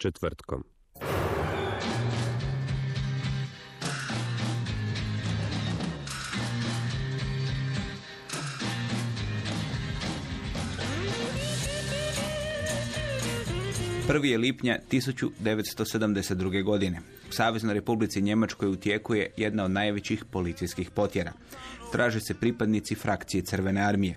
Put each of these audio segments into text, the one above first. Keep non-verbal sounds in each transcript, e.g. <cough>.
Četvrtkom. Prvi je lipnja 1972. godine. U Saveznoj Republici Njemačkoj u tijeku je jedna od najvećih policijskih potjera. Traže se pripadnici frakcije Crvene armije.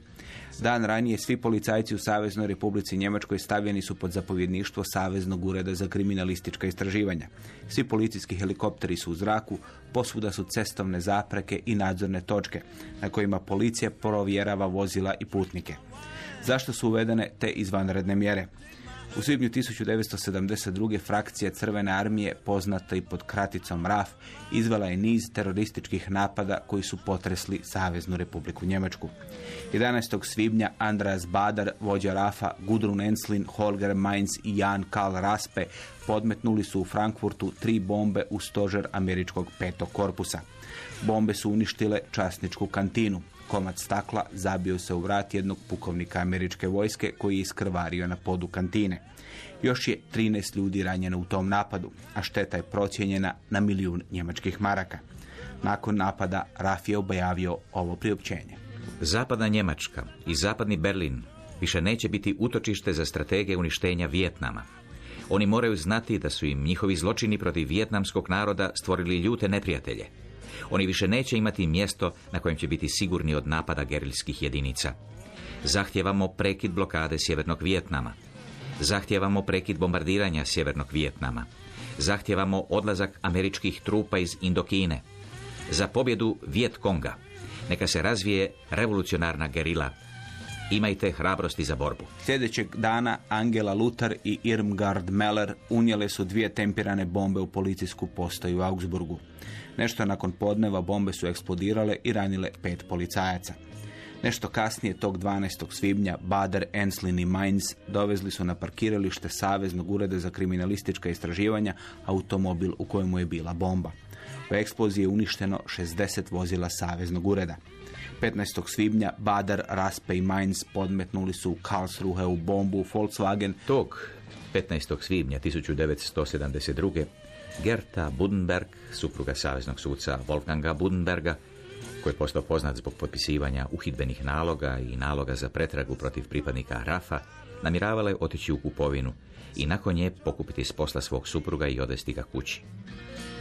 Dan ranije svi policajci u Saveznoj Republici Njemačkoj stavljeni su pod zapovjedništvo Saveznog ureda za kriminalistička istraživanja. Svi policijski helikopteri su u zraku, posvuda su cestovne zapreke i nadzorne točke na kojima policija provjerava vozila i putnike. Zašto su uvedene te izvanredne mjere? U svibnju 1972. frakcija Crvene armije, poznata i pod kraticom RAF, izvela je niz terorističkih napada koji su potresli Saveznu republiku Njemačku. 11. svibnja Andreas Badar, vođa RAFA, Gudrun Enslin, Holger Mainz i Jan Karl Raspe podmetnuli su u Frankfurtu tri bombe u stožer američkog petog korpusa. Bombe su uništile časničku kantinu. Komad stakla zabio se u vrat jednog pukovnika američke vojske koji je iskrvario na podu kantine. Još je 13 ljudi ranjeno u tom napadu, a šteta je procijenjena na milijun njemačkih maraka. Nakon napada Raf je objavio ovo priopćenje. Zapadna Njemačka i zapadni Berlin više neće biti utočište za strategije uništenja Vijetnama. Oni moraju znati da su im njihovi zločini protiv vijetnamskog naroda stvorili ljute neprijatelje. Oni više neće imati mjesto na kojem će biti sigurni od napada gerilskih jedinica. Zahtjevamo prekid blokade Sjevernog Vijetnama. Zahtjevamo prekid bombardiranja Sjevernog Vijetnama. Zahtjevamo odlazak američkih trupa iz Indokine. Za pobjedu Viet Konga. Neka se razvije revolucionarna gerila. Imajte hrabrosti za borbu. Sljedećeg dana Angela Lutar i Irmgard Meller unijele su dvije tempirane bombe u policijsku postaju u Augsburgu. Nešto nakon podneva bombe su eksplodirale i ranile pet policajaca. Nešto kasnije tog 12. svibnja Bader, Enslin i Mainz dovezli su na parkiralište Saveznog ureda za kriminalistička istraživanja automobil u kojemu je bila bomba. U eksploziji je uništeno 60 vozila Saveznog ureda. 15. svibnja Bader, Raspe i Mainz podmetnuli su u Karlsruhe u bombu Volkswagen Tog 15. svibnja 1972. Gerta Budenberg, supruga saveznog suca Wolfganga Budenberga, koji je postao poznat zbog potpisivanja uhidbenih naloga i naloga za pretragu protiv pripadnika Rafa, namjeravala je otići u kupovinu i nakon nje pokupiti s posla svog supruga i odvesti ga kući.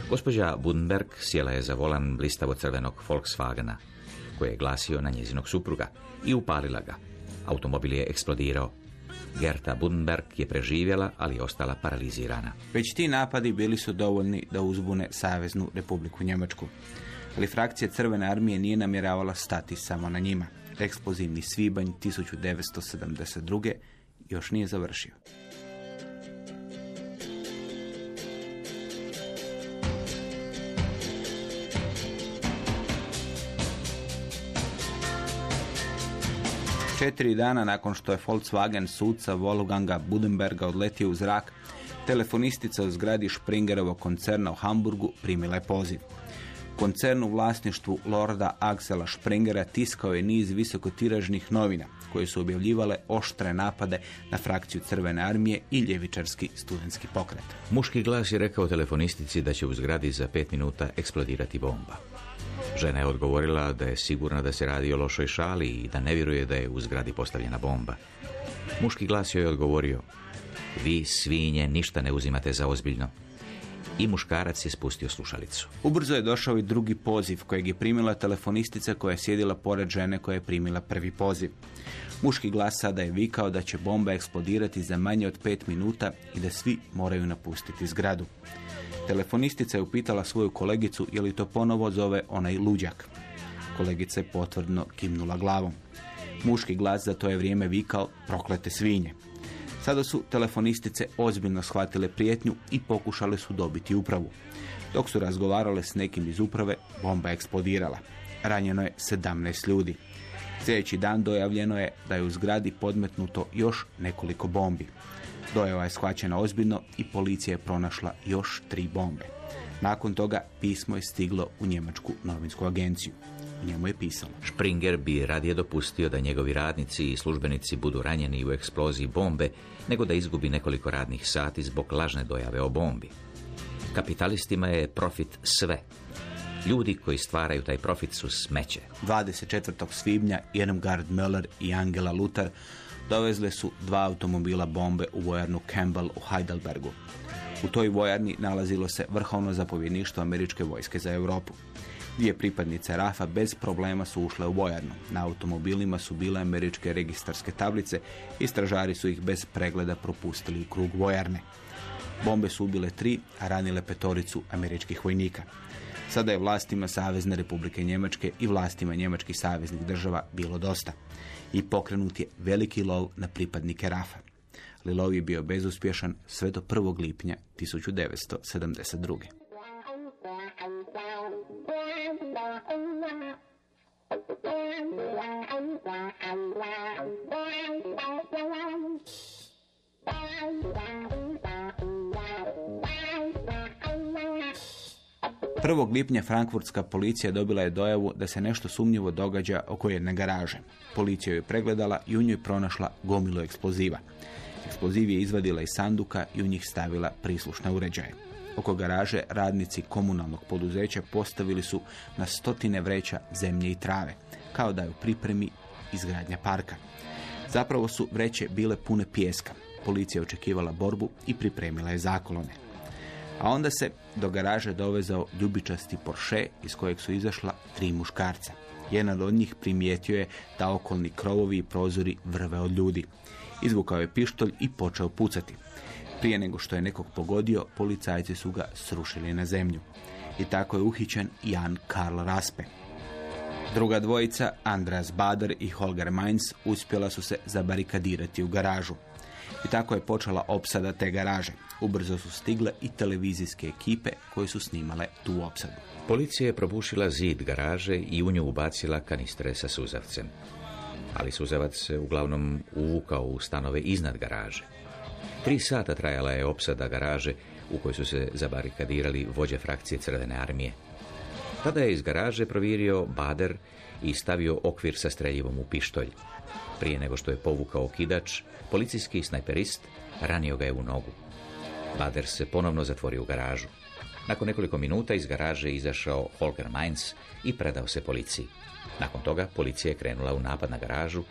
Gospođa Budenberg sjela je za volan blistavo crvenog Volkswagena, koji je glasio na njezinog supruga, i upalila ga. Automobil je eksplodirao. Gerta Budenberg je preživjela, ali je ostala paralizirana. Već ti napadi bili su dovoljni da uzbune Saveznu Republiku Njemačku. Ali frakcija Crvene armije nije namjeravala stati samo na njima. Eksplozivni svibanj 1972. još nije završio. Četiri dana nakon što je Volkswagen suca Wolfganga Budenberga odletio u zrak, telefonistica u zgradi Springerovog koncerna u Hamburgu primila je poziv. Koncern u vlasništvu lorda Axela Springera tiskao je niz visokotiražnih novina koje su objavljivale oštre napade na frakciju Crvene armije i ljevičarski studentski pokret. Muški glas je rekao telefonistici da će u zgradi za pet minuta eksplodirati bomba. Žena je odgovorila da je sigurna da se radi o lošoj šali i da ne vjeruje da je u zgradi postavljena bomba. Muški glas joj je odgovorio, vi svinje ništa ne uzimate za ozbiljno. I muškarac je spustio slušalicu. Ubrzo je došao i drugi poziv kojeg je primila telefonistica koja je sjedila pored žene koja je primila prvi poziv. Muški glas sada je vikao da će bomba eksplodirati za manje od pet minuta i da svi moraju napustiti zgradu. Telefonistica je upitala svoju kolegicu je li to ponovo zove onaj luđak. Kolegica je potvrdno kimnula glavom. Muški glas za to je vrijeme vikao proklete svinje. Sada su telefonistice ozbiljno shvatile prijetnju i pokušale su dobiti upravu. Dok su razgovarale s nekim iz uprave, bomba eksplodirala. Ranjeno je 17 ljudi. Sljedeći dan dojavljeno je da je u zgradi podmetnuto još nekoliko bombi. Dojava je shvaćena ozbiljno i policija je pronašla još tri bombe. Nakon toga pismo je stiglo u Njemačku novinsku agenciju. Njemu je pisalo. Springer bi radije dopustio da njegovi radnici i službenici budu ranjeni u eksploziji bombe, nego da izgubi nekoliko radnih sati zbog lažne dojave o bombi. Kapitalistima je profit sve. Ljudi koji stvaraju taj profit su smeće. 24. svibnja Irmgard Möller i Angela Luther dovezle su dva automobila bombe u vojarnu Campbell u Heidelbergu. U toj vojarni nalazilo se vrhovno zapovjedništvo američke vojske za Europu. Dvije pripadnice RAFA bez problema su ušle u vojarnu. Na automobilima su bile američke registarske tablice i stražari su ih bez pregleda propustili u krug vojarne. Bombe su ubile tri, a ranile petoricu američkih vojnika. Sada je vlastima Savezne republike Njemačke i vlastima njemačkih saveznih država bilo dosta. I pokrenut je veliki lov na pripadnike RAFA. Ali lov je bio bezuspješan sve do 1. lipnja 1972. Prvog lipnja frankfurtska policija dobila je dojavu da se nešto sumnjivo događa oko jedne garaže. Policija je pregledala i u njoj pronašla gomilu eksploziva. Eksploziv je izvadila iz sanduka i u njih stavila prislušne uređaje. Oko garaže radnici komunalnog poduzeća postavili su na stotine vreća zemlje i trave, kao da je u pripremi izgradnja parka. Zapravo su vreće bile pune pijeska. Policija očekivala borbu i pripremila je zakolone. A onda se do garaže dovezao ljubičasti Porsche iz kojeg su izašla tri muškarca. Jedan od njih primijetio je da okolni krovovi i prozori vrve od ljudi. Izvukao je pištolj i počeo pucati. Prije nego što je nekog pogodio, policajci su ga srušili na zemlju. I tako je uhićen Jan Karl Raspe. Druga dvojica, Andreas Bader i Holger Mainz, uspjela su se zabarikadirati u garažu. I tako je počela opsada te garaže. Ubrzo su stigle i televizijske ekipe koje su snimale tu opsadu. Policija je probušila zid garaže i u nju ubacila kanistre sa suzavcem. Ali suzavac se uglavnom uvukao u stanove iznad garaže. Tri sata trajala je opsada garaže u kojoj su se zabarikadirali vođe frakcije Crvene armije. Tada je iz garaže provirio Bader i stavio okvir sa streljivom u pištolj. Prije nego što je povukao kidač, policijski snajperist ranio ga je u nogu. Bader se ponovno zatvorio u garažu. Nakon nekoliko minuta iz garaže izašao Holger Mainz i predao se policiji. Nakon toga policija je krenula u napad na garažu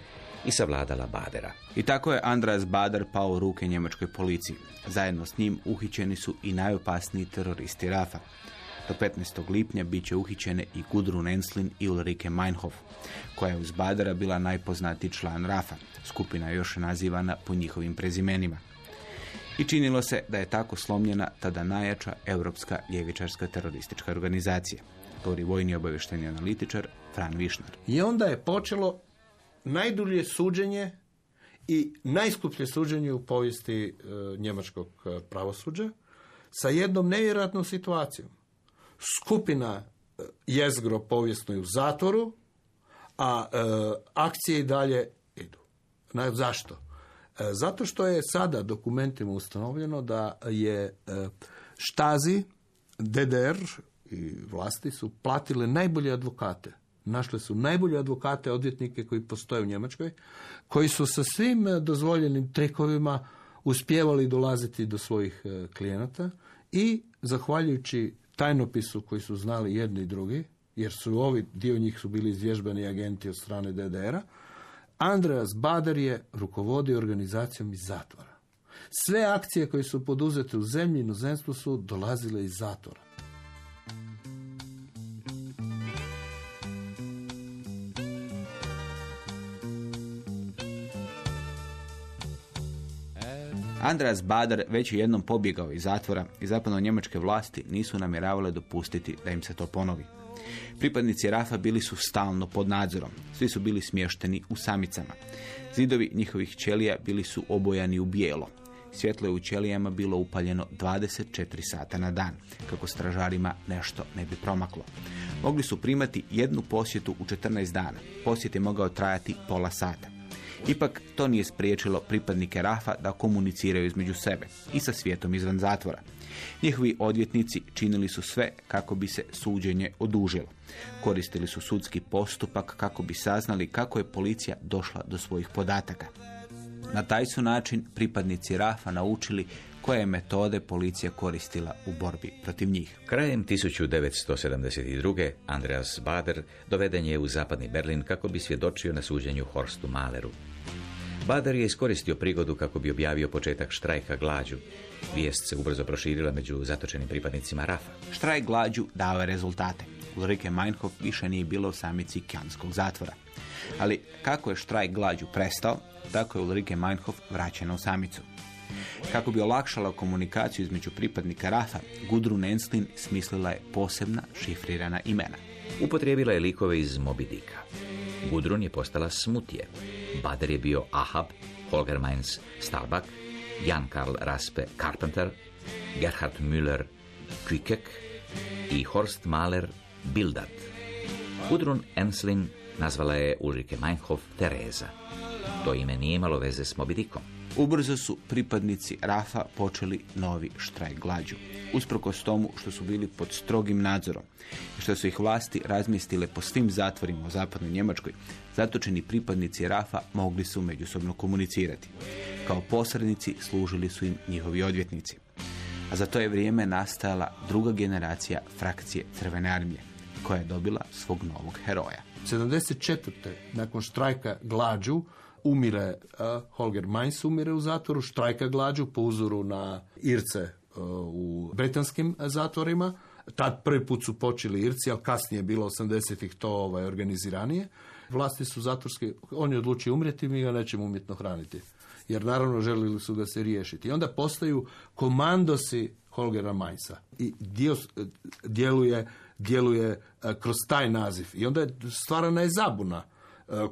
i savladala Badera. I tako je Andreas Bader pao u ruke njemačkoj policiji. Zajedno s njim uhićeni su i najopasniji teroristi Rafa. Do 15. lipnja bit će uhićene i Gudrun Enslin i Ulrike Meinhof, koja je uz Badera bila najpoznatiji član Rafa. Skupina je još nazivana po njihovim prezimenima. I činilo se da je tako slomljena tada najjača europska ljevičarska teroristička organizacija. Govori vojni obavješteni analitičar Fran Višnar. I onda je počelo najdulje suđenje i najskuplje suđenje u povijesti e, njemačkog e, pravosuđa sa jednom nevjerojatnom situacijom. Skupina e, jezgro povijesno je u zatvoru, a e, akcije i dalje idu. Na, zašto? E, zato što je sada dokumentima ustanovljeno da je štazi, DDR i vlasti su platile najbolje advokate. Našle su najbolje advokate, odvjetnike koji postoje u Njemačkoj, koji su sa svim dozvoljenim trikovima uspjevali dolaziti do svojih klijenata i zahvaljujući tajnopisu koji su znali jedni i drugi, jer su ovi, dio njih su bili izvježbani agenti od strane DDR-a, Andreas Bader je rukovodio organizacijom iz zatvora. Sve akcije koje su poduzete u zemlji i inozemstvu su dolazile iz zatvora. Andreas Bader već je jednom pobjegao iz zatvora i zapadno njemačke vlasti nisu namjeravale dopustiti da im se to ponovi. Pripadnici Rafa bili su stalno pod nadzorom. Svi su bili smješteni u samicama. Zidovi njihovih ćelija bili su obojani u bijelo. Svjetlo je u ćelijama bilo upaljeno 24 sata na dan, kako stražarima nešto ne bi promaklo. Mogli su primati jednu posjetu u 14 dana. Posjet je mogao trajati pola sata. Ipak to nije spriječilo pripadnike Rafa da komuniciraju između sebe i sa svijetom izvan zatvora. Njihovi odvjetnici činili su sve kako bi se suđenje odužilo. Koristili su sudski postupak kako bi saznali kako je policija došla do svojih podataka. Na taj su način pripadnici Rafa naučili koje metode policija koristila u borbi protiv njih. Krajem 1972. Andreas Bader doveden je u zapadni Berlin kako bi svjedočio na suđenju Horstu Maleru. Bader je iskoristio prigodu kako bi objavio početak štrajka glađu. Vijest se ubrzo proširila među zatočenim pripadnicima Rafa. Štrajk glađu dao je rezultate. Ulrike Meinhof više nije bilo u samici Kjanskog zatvora. Ali kako je štrajk glađu prestao, tako je Ulrike Meinhof vraćena u samicu. Kako bi olakšala komunikaciju između pripadnika Rafa, Gudrun Enslin smislila je posebna šifrirana imena. Upotrijebila je likove iz Moby Dicka. Gudrun je postala Smutje. Bader je bio Ahab, Holger Mainz Starbuck, Jan Karl Raspe Carpenter, Gerhard Müller Kükek i Horst Mahler Bildat. Gudrun Enslin nazvala je Ulrike Meinhof Tereza. To ime nije imalo veze s Moby Dickom. Ubrzo su pripadnici Rafa počeli novi štrajk glađu. Usprkos tomu što su bili pod strogim nadzorom i što su ih vlasti razmjestile po svim zatvorima u zapadnoj Njemačkoj, zatočeni pripadnici Rafa mogli su međusobno komunicirati. Kao posrednici služili su im njihovi odvjetnici. A za to je vrijeme nastajala druga generacija frakcije Crvene armije, koja je dobila svog novog heroja. 74. nakon štrajka glađu umire Holger Mainz umire u zatvoru, štrajka glađu po uzoru na Irce uh, u britanskim zatvorima. Tad prvi put su počeli Irci, ali kasnije je bilo 80-ih to ovaj, organiziranije. Vlasti su zatvorske, on je odlučio umrijeti, mi ga nećemo umjetno hraniti. Jer naravno želili su ga se riješiti. I onda postaju komandosi Holgera Mainza. I dio djeluje, djeluje uh, kroz taj naziv. I onda je stvarana je zabuna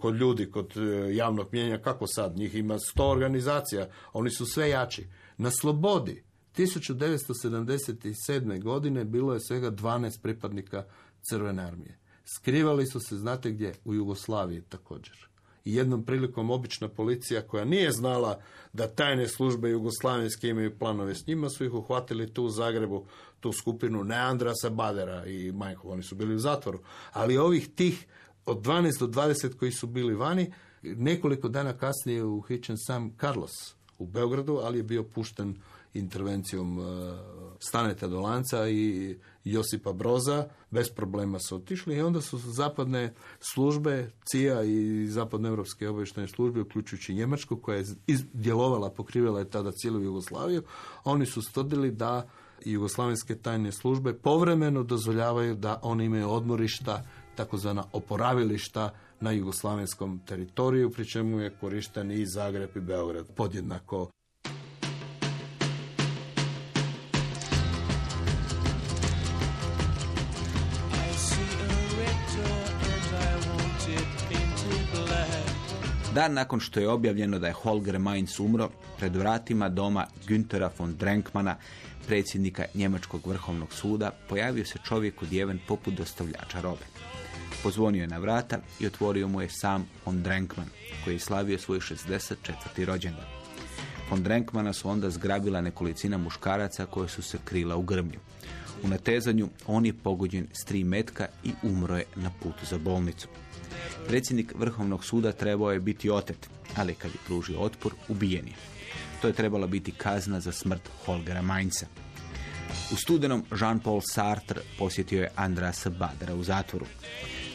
kod ljudi, kod javnog mijenja, kako sad, njih ima sto organizacija, oni su sve jači. Na slobodi 1977. godine bilo je svega 12 pripadnika Crvene armije. Skrivali su se, znate gdje? U Jugoslaviji također. I jednom prilikom obična policija koja nije znala da tajne službe jugoslavenske imaju planove s njima, su ih uhvatili tu u Zagrebu, tu skupinu Neandrasa Badera i Majkov. Oni su bili u zatvoru. Ali ovih tih od 12 do 20 koji su bili vani, nekoliko dana kasnije je uhićen sam Carlos u Beogradu, ali je bio pušten intervencijom uh, Staneta Dolanca i Josipa Broza, bez problema su otišli i onda su zapadne službe, CIA i zapadnoevropske obavještajne službe, uključujući Njemačku, koja je djelovala, pokrivala je tada cijelu Jugoslaviju, oni su stvrdili da jugoslavenske tajne službe povremeno dozvoljavaju da oni imaju odmorišta takozvana oporavilišta na jugoslavenskom teritoriju, pri čemu je korišten i Zagreb i Beograd podjednako. Dan nakon što je objavljeno da je Holger Mainz umro, pred vratima doma Günthera von Drenkmana, predsjednika Njemačkog vrhovnog suda, pojavio se čovjek udjeven poput dostavljača robe. Pozvonio je na vrata i otvorio mu je sam von Drenkman, koji je slavio svoj 64. rođendan. Von Drenkmana su onda zgrabila nekolicina muškaraca koje su se krila u grmlju. U natezanju on je pogođen s tri metka i umro je na putu za bolnicu. Predsjednik Vrhovnog suda trebao je biti otet, ali kad je pružio otpor, ubijen je. To je trebala biti kazna za smrt Holgera Mainza. U studenom Jean-Paul Sartre posjetio je Andrasa Badera u zatvoru.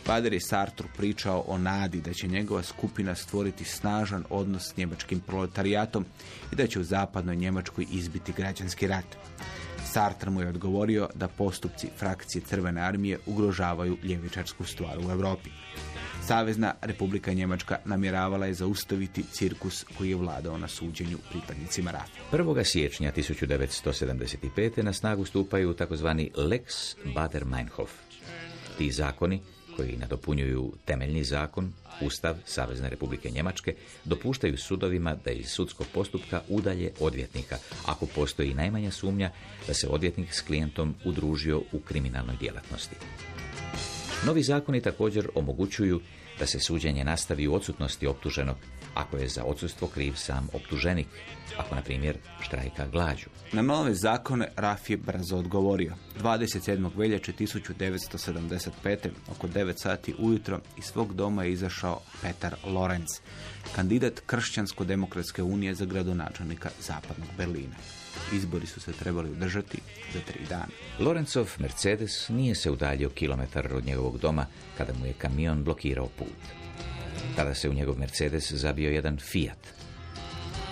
Bader je Sartru pričao o nadi da će njegova skupina stvoriti snažan odnos s njemačkim proletarijatom i da će u zapadnoj Njemačkoj izbiti građanski rat. Sartre mu je odgovorio da postupci frakcije Crvene armije ugrožavaju ljevičarsku stvar u Europi. Savezna Republika Njemačka namjeravala je zaustaviti cirkus koji je vladao na suđenju pripadnicima RAF. 1. siječnja 1975. na snagu stupaju takozvani Lex Bader-Meinhof. Ti zakoni, koji nadopunjuju temeljni zakon, Ustav Savezne Republike Njemačke, dopuštaju sudovima da iz sudskog postupka udalje odvjetnika, ako postoji najmanja sumnja da se odvjetnik s klijentom udružio u kriminalnoj djelatnosti. Novi zakoni također omogućuju da se suđenje nastavi u odsutnosti optuženog ako je za odsustvo kriv sam optuženik, ako na primjer štrajka glađu. Na nove zakone Raf je brzo odgovorio. 27. veljače 1975. oko 9 sati ujutro iz svog doma je izašao Petar Lorenz, kandidat Kršćansko-demokratske unije za gradonačelnika zapadnog Berlina. Izbori su se trebali održati za tri dana. Lorencov Mercedes nije se udaljio kilometar od njegovog doma kada mu je kamion blokirao put. Tada se u njegov Mercedes zabio jedan Fiat.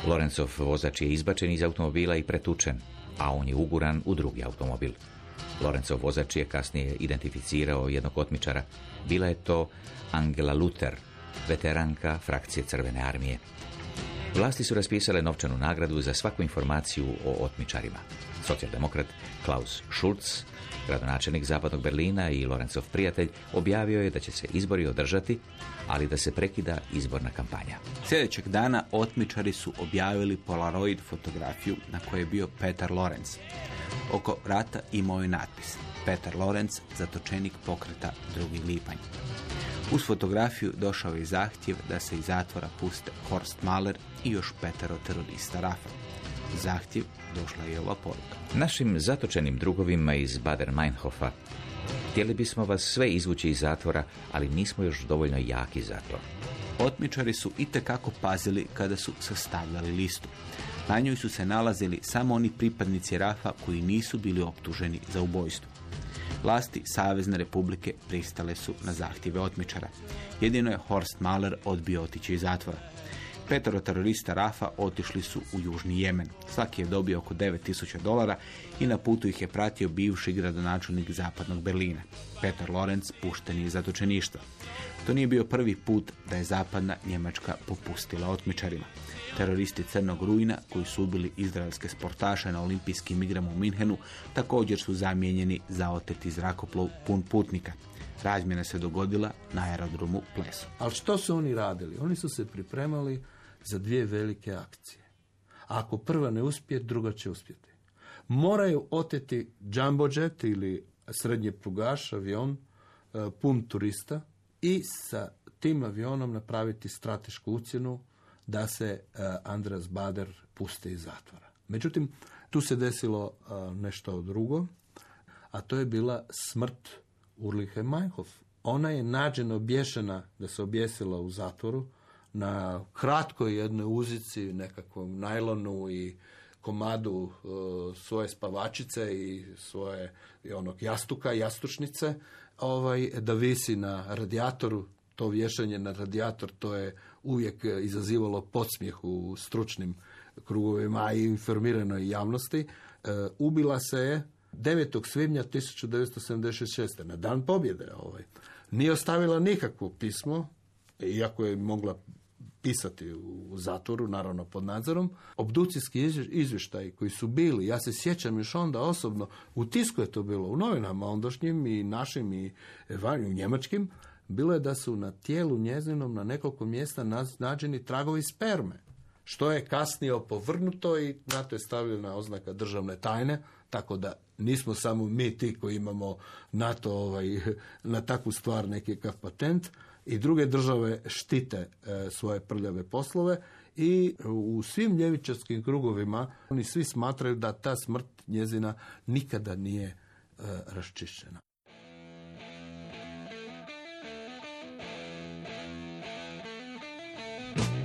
Lorencov vozač je izbačen iz automobila i pretučen, a on je uguran u drugi automobil. Lorencov vozač je kasnije identificirao jednog otmičara. Bila je to Angela Luther, veteranka frakcije Crvene armije. Vlasti su raspisale novčanu nagradu za svaku informaciju o otmičarima. Socijaldemokrat Klaus Schulz, gradonačelnik zapadnog Berlina i Lorencov prijatelj, objavio je da će se izbori održati, ali da se prekida izborna kampanja. Sljedećeg dana otmičari su objavili polaroid fotografiju na kojoj je bio Petar Lorenz. Oko vrata imao je natpis Petar Lorenz, zatočenik pokreta drugi lipanj. Uz fotografiju došao je zahtjev da se iz zatvora puste Horst Mahler i još petero terorista Rafa. Zahtjev došla je ova poruka. Našim zatočenim drugovima iz Bader-Meinhofa htjeli bismo vas sve izvući iz zatvora, ali nismo još dovoljno jaki za to. Otmičari su itekako pazili kada su sastavljali listu. Na njoj su se nalazili samo oni pripadnici Rafa koji nisu bili optuženi za ubojstvo. Vlasti Savezne republike pristale su na zahtjeve otmičara. Jedino je Horst Mahler odbio otići iz zatvora. Petero terorista Rafa otišli su u Južni Jemen. Svaki je dobio oko 9000 dolara i na putu ih je pratio bivši gradonačelnik zapadnog Berlina. Petar Lorenz pušten iz zatočeništva. To nije bio prvi put da je zapadna Njemačka popustila otmičarima. Teroristi Crnog rujna, koji su ubili izraelske sportaše na olimpijskim igrama u Minhenu, također su zamijenjeni za oteti zrakoplov pun putnika. Razmjena se dogodila na aerodromu Plesu. Ali što su oni radili? Oni su se pripremali za dvije velike akcije. A ako prva ne uspije, druga će uspjeti. Moraju oteti jumbo jet ili srednje prugaš, avion, e, pun turista i sa tim avionom napraviti stratešku ucjenu da se e, Andras Bader puste iz zatvora. Međutim, tu se desilo e, nešto drugo, a to je bila smrt Urlihe Meinhof. Ona je nađena obješena da se objesila u zatvoru na kratkoj jednoj uzici, nekakvom najlonu i komadu e, svoje spavačice i svoje i onog jastuka, jastučnice, ovaj, da visi na radijatoru. To vješanje na radijator, to je uvijek izazivalo podsmijeh u stručnim krugovima, i informiranoj javnosti. E, ubila se je 9. svibnja 1976. na dan pobjede. Ovaj. Nije ostavila nikakvo pismo, iako je mogla pisati u zatvoru, naravno pod nadzorom. Obducijski izvještaji koji su bili, ja se sjećam još onda osobno, u tisku je to bilo, u novinama ondašnjim i našim i u njemačkim, bilo je da su na tijelu njezinom na nekoliko mjesta nađeni tragovi sperme, što je kasnije opovrnuto i na to je stavljena oznaka državne tajne, tako da nismo samo mi ti koji imamo na to ovaj, <laughs> na takvu stvar nekakav patent i druge države štite e, svoje prljave poslove i u svim ljevičarskim krugovima oni svi smatraju da ta smrt njezina nikada nije e, raščišćena.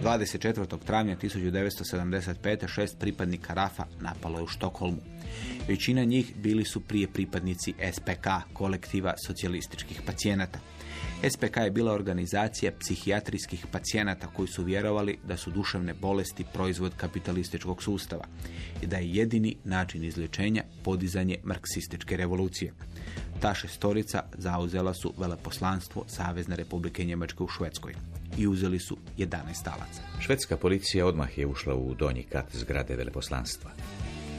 24. travnja 1975. šest pripadnika Rafa napalo je u Štokholmu. Većina njih bili su prije pripadnici SPK, kolektiva socijalističkih pacijenata. SPK je bila organizacija psihijatrijskih pacijenata koji su vjerovali da su duševne bolesti proizvod kapitalističkog sustava i da je jedini način izlječenja podizanje marksističke revolucije. Ta šestorica zauzela su veleposlanstvo Savezne republike Njemačke u Švedskoj i uzeli su 11 talaca. Švedska policija odmah je ušla u donji kat zgrade veleposlanstva.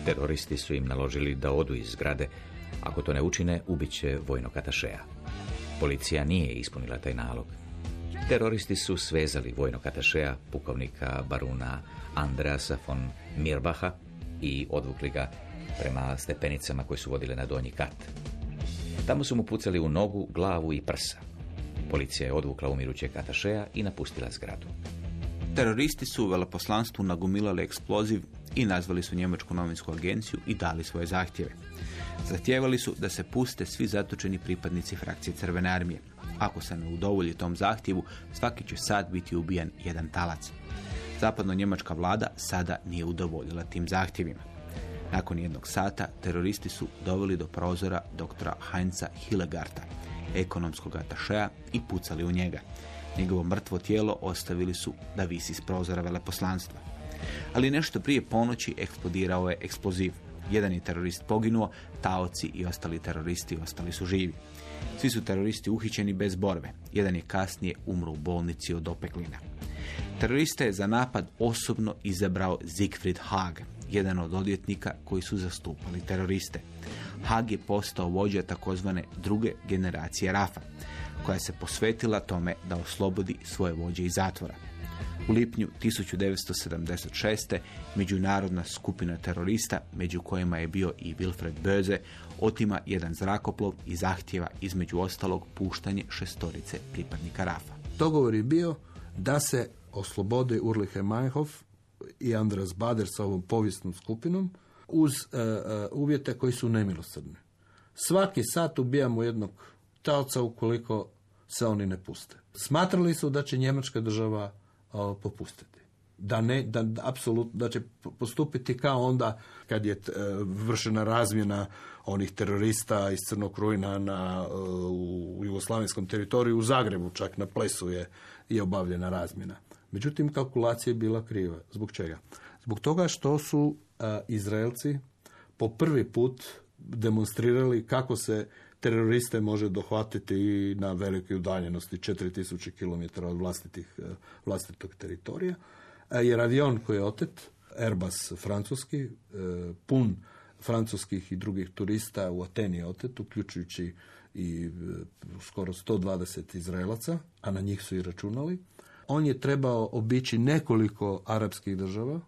Teroristi su im naložili da odu iz zgrade, ako to ne učine, ubit će vojnog atašeja. Policija nije ispunila taj nalog. Teroristi su svezali vojnog atašeja, pukovnika baruna Andreasa von Mirbaha i odvukli ga prema stepenicama koje su vodile na donji kat. Tamo su mu pucali u nogu, glavu i prsa. Policija je odvukla umirućeg atašeja i napustila zgradu. Teroristi su u veleposlanstvu nagomilali eksploziv i nazvali su Njemačku novinsku agenciju i dali svoje zahtjeve. Zahtijevali su da se puste svi zatočeni pripadnici frakcije Crvene armije. Ako se ne udovolji tom zahtjevu, svaki će sad biti ubijan jedan talac. Zapadno-njemačka vlada sada nije udovoljila tim zahtjevima. Nakon jednog sata teroristi su doveli do prozora doktora Heinza Hillegarta, ekonomskog atašeja i pucali u njega. Njegovo mrtvo tijelo ostavili su da visi s prozora veleposlanstva. Ali nešto prije ponoći eksplodirao je eksploziv. Jedan je terorist poginuo, taoci i ostali teroristi ostali su živi. Svi su teroristi uhićeni bez borbe. Jedan je kasnije umro u bolnici od opeklina. Terorista je za napad osobno izabrao Siegfried Haag, jedan od odvjetnika koji su zastupali teroriste. Haag je postao vođa takozvane druge generacije Rafa, koja se posvetila tome da oslobodi svoje vođe iz zatvora. U lipnju 1976. međunarodna skupina terorista, među kojima je bio i Wilfred Böze, otima jedan zrakoplov i zahtjeva između ostalog puštanje šestorice pripadnika Rafa. Dogovor je bio da se oslobode Urlihe Meinhof i Andras Bader sa ovom povijesnom skupinom uz e, uvjete koji su nemilosrdni. Svaki sat ubijamo jednog talca ukoliko se oni ne puste. Smatrali su da će Njemačka država popustiti. Da ne, da, da apsolutno, da će postupiti kao onda kad je e, vršena razmjena onih terorista iz Crnog Rujna na, e, u jugoslavenskom teritoriju, u Zagrebu čak na plesu je, je obavljena razmjena. Međutim, kalkulacija je bila kriva. Zbog čega? Zbog toga što su e, Izraelci po prvi put demonstrirali kako se teroriste može dohvatiti i na velike udaljenosti 4000 km od vlastitih, e, vlastitog teritorija. E, jer avion koji je otet, Airbus francuski, e, pun francuskih i drugih turista u Ateni je otet, uključujući i skoro 120 Izraelaca, a na njih su i računali. On je trebao obići nekoliko arapskih država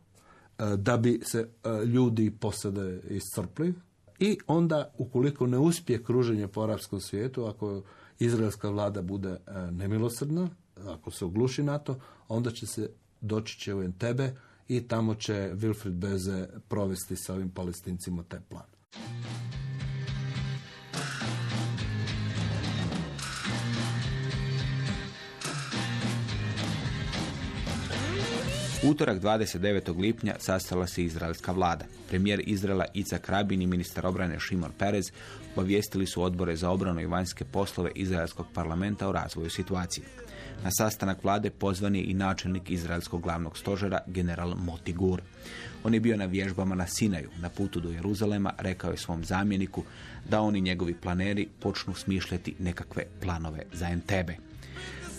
da bi se ljudi posade iscrpli, i onda, ukoliko ne uspije kruženje po arapskom svijetu, ako izraelska vlada bude e, nemilosrdna, ako se ogluši na to, onda će se doći će u Entebe i tamo će Wilfried Beze provesti sa ovim palestincima taj plan. Utorak 29. lipnja sastala se izraelska vlada. Premijer Izraela Ica Rabin i ministar obrane Šimon Perez obavijestili su odbore za obranu i vanjske poslove Izraelskog parlamenta o razvoju situacije. Na sastanak vlade pozvan je i načelnik Izraelskog glavnog stožera, general Motigur. On je bio na vježbama na Sinaju, na putu do Jeruzalema, rekao je svom zamjeniku da oni njegovi planeri počnu smišljati nekakve planove za Entebe.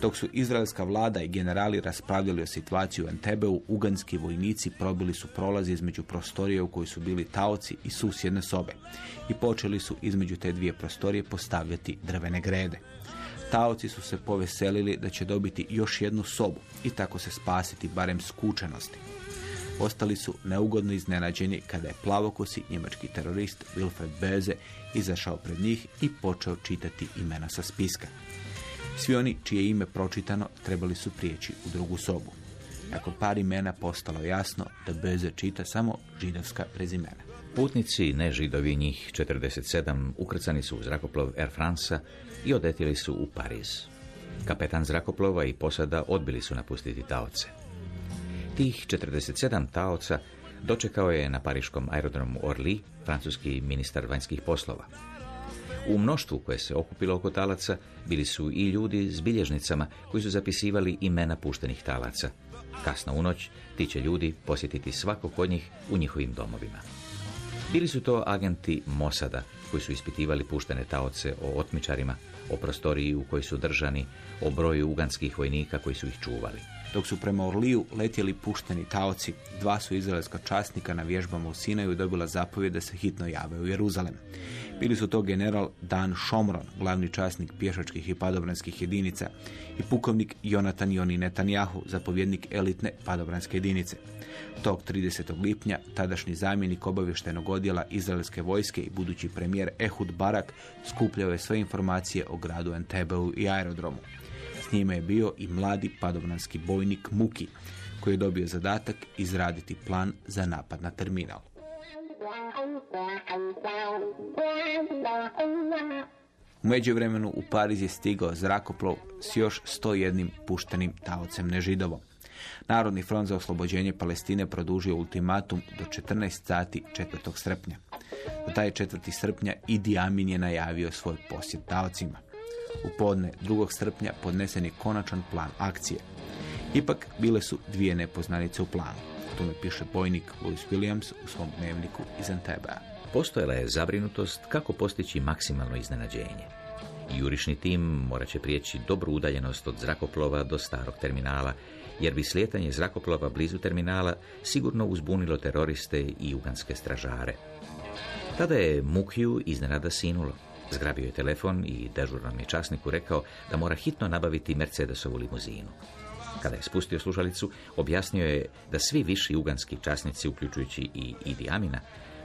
Dok su izraelska vlada i generali raspravljali o situaciji u Entebeu, uganski vojnici probili su prolazi između prostorije u kojoj su bili taoci i susjedne sobe i počeli su između te dvije prostorije postavljati drvene grede. Taoci su se poveselili da će dobiti još jednu sobu i tako se spasiti barem skučenosti. Ostali su neugodno iznenađeni kada je plavokosi njemački terorist Wilfred Beze izašao pred njih i počeo čitati imena sa spiska. Svi oni čije ime pročitano trebali su prijeći u drugu sobu. Nakon par imena postalo jasno da Beze čita samo židovska prezimena. Putnici, ne židovi njih 47, ukrcani su u zrakoplov Air France i odetili su u Pariz. Kapetan zrakoplova i posada odbili su napustiti taoce. Tih 47 taoca Dočekao je na pariškom aerodromu Orly francuski ministar vanjskih poslova. U mnoštvu koje se okupilo oko talaca bili su i ljudi s bilježnicama koji su zapisivali imena puštenih talaca. Kasno u noć ti će ljudi posjetiti svakog od njih u njihovim domovima. Bili su to agenti Mosada koji su ispitivali puštene taoce o otmičarima, o prostoriji u kojoj su držani, o broju uganskih vojnika koji su ih čuvali. Dok su prema Orliju letjeli pušteni taoci, dva su izraelska časnika na vježbama u Sinaju dobila zapovjed da se hitno jave u Jeruzalem. Bili su to general Dan Šomron, glavni časnik pješačkih i padobranskih jedinica, i pukovnik Jonatan Joni Netanjahu, zapovjednik elitne padobranske jedinice. Tog 30. lipnja tadašnji zamjenik obavještajnog odjela izraelske vojske i budući premijer Ehud Barak skupljao je sve informacije o gradu Entebeu i aerodromu. S njime je bio i mladi padobranski bojnik Muki, koji je dobio zadatak izraditi plan za napad na terminal. U međuvremenu u Pariz je stigao zrakoplov s još 101 puštenim taocem nežidovom. Narodni front za oslobođenje Palestine produžio ultimatum do 14 sati 4. srpnja. Do taj 4. srpnja Idi Amin je najavio svoj posjet taocima. U podne 2. srpnja podnesen je konačan plan akcije. Ipak bile su dvije nepoznanice u planu. O tome piše bojnik Louis Williams u svom dnevniku iz Antebea. Postojala je zabrinutost kako postići maksimalno iznenađenje. Jurišni tim morat će prijeći dobru udaljenost od zrakoplova do starog terminala, jer bi slijetanje zrakoplova blizu terminala sigurno uzbunilo teroriste i uganske stražare. Tada je Mukiju iznenada sinulo. Zgrabio je telefon i dežurnom je časniku rekao da mora hitno nabaviti Mercedesovu limuzinu. Kada je spustio slušalicu, objasnio je da svi viši uganski časnici, uključujući i Idi Amina,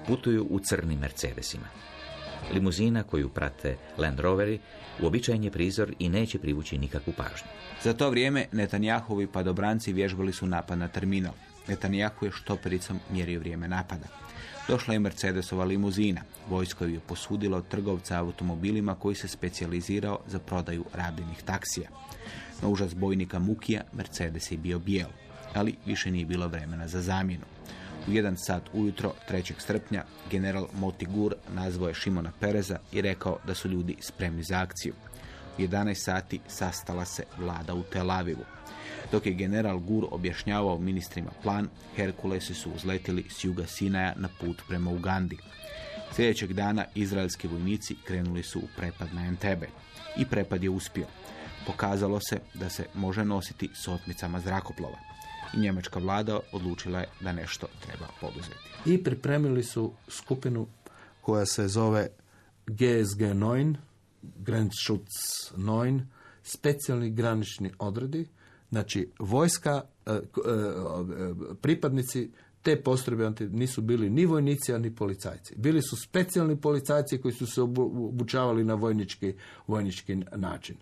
putuju u crnim Mercedesima. Limuzina koju prate Land Roveri uobičajen je prizor i neće privući nikakvu pažnju. Za to vrijeme Netanjahovi padobranci vježbali su napad na terminal. Netanjahu je štopericom mjerio vrijeme napada. Došla je Mercedesova limuzina. Vojsko ju je posudila od trgovca automobilima koji se specijalizirao za prodaju rabljenih taksija. Na užas bojnika Mukija Mercedes je bio bijel, ali više nije bilo vremena za zamjenu. U jedan sat ujutro 3. srpnja general Motigur nazvao je Šimona Pereza i rekao da su ljudi spremni za akciju. U 11 sati sastala se vlada u Tel Avivu. Dok je general Gur objašnjavao ministrima plan, Herkulesi su uzletili s juga Sinaja na put prema Ugandi. Sljedećeg dana izraelski vojnici krenuli su u prepad na Entebe. I prepad je uspio. Pokazalo se da se može nositi s otmicama zrakoplova. I njemačka vlada odlučila je da nešto treba poduzeti. I pripremili su skupinu koja se zove GSG 9, Grenzschutz 9, specijalni granični odredi, znači vojska, e, e, pripadnici te postrojbe nisu bili ni vojnici, ni policajci. Bili su specijalni policajci koji su se obučavali na vojnički, vojnički način.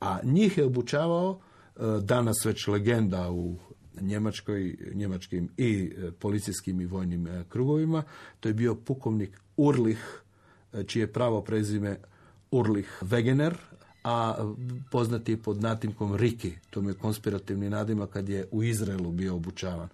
A njih je obučavao e, danas već legenda u Njemačkoj, njemačkim i policijskim i vojnim krugovima. To je bio pukovnik Urlich, čije pravo prezime Urlich Wegener, a poznati pod natimkom Riki, to mi je konspirativni nadima kad je u Izraelu bio obučavan.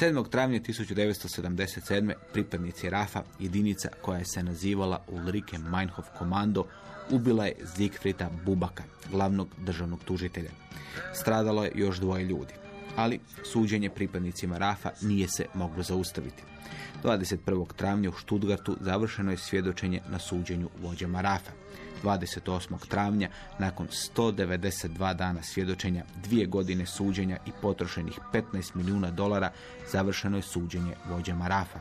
7. travnja 1977. pripadnici RAFA, jedinica koja se nazivala Ulrike Meinhof komando, ubila je Zigfrida Bubaka, glavnog državnog tužitelja. Stradalo je još dvoje ljudi, ali suđenje pripadnicima Rafa nije se moglo zaustaviti. 21. travnja u Štutgartu završeno je svjedočenje na suđenju vođama Rafa. 28. travnja, nakon 192 dana svjedočenja, dvije godine suđenja i potrošenih 15 milijuna dolara, završeno je suđenje vođama Rafa.